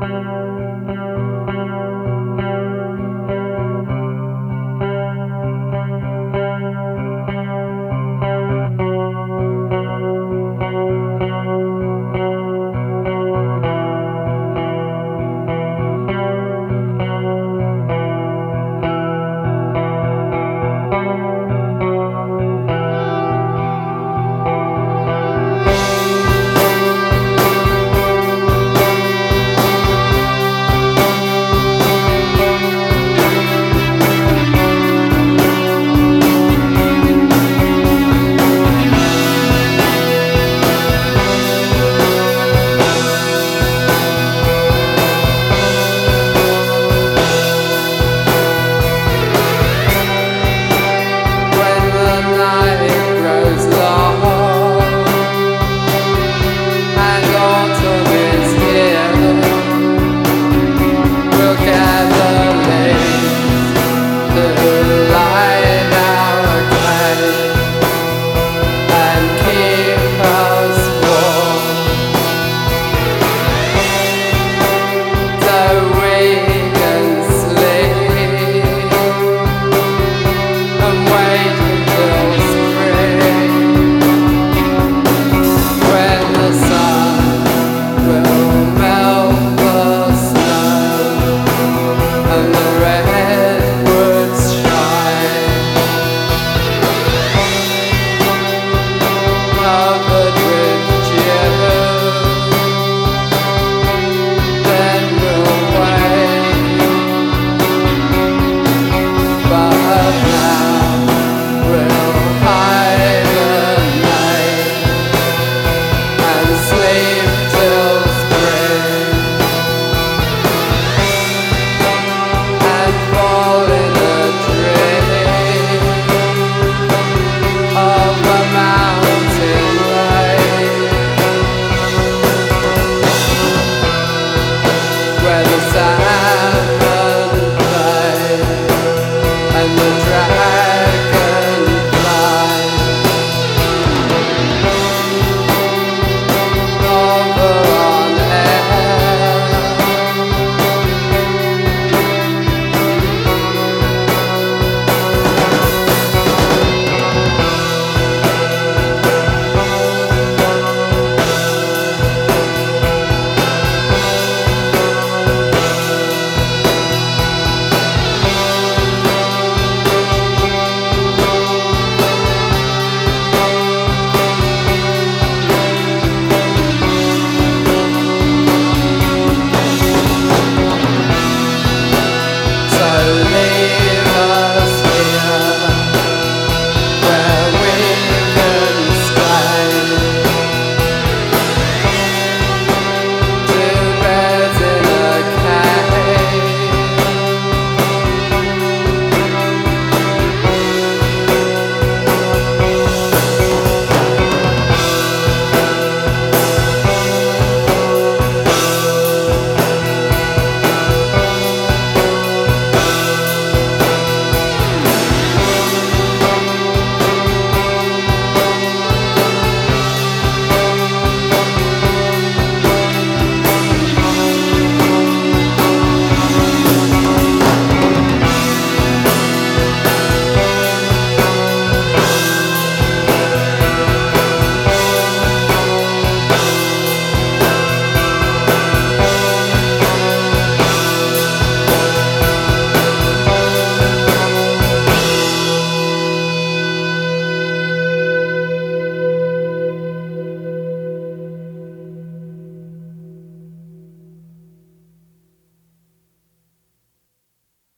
Música